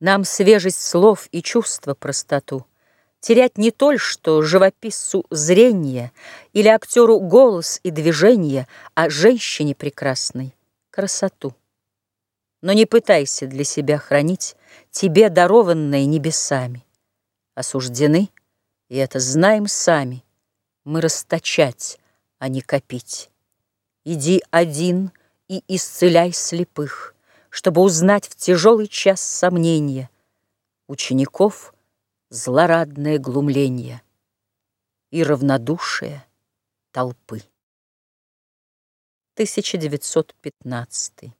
Нам свежесть слов и чувства простоту Терять не толь, что живописцу зрение Или актеру голос и движение, А женщине прекрасной красоту. Но не пытайся для себя хранить Тебе дарованное небесами. Осуждены, и это знаем сами, Мы расточать, а не копить. Иди один и исцеляй слепых, Чтобы узнать в тяжелый час сомнения Учеников злорадное глумление И равнодушие толпы. 1915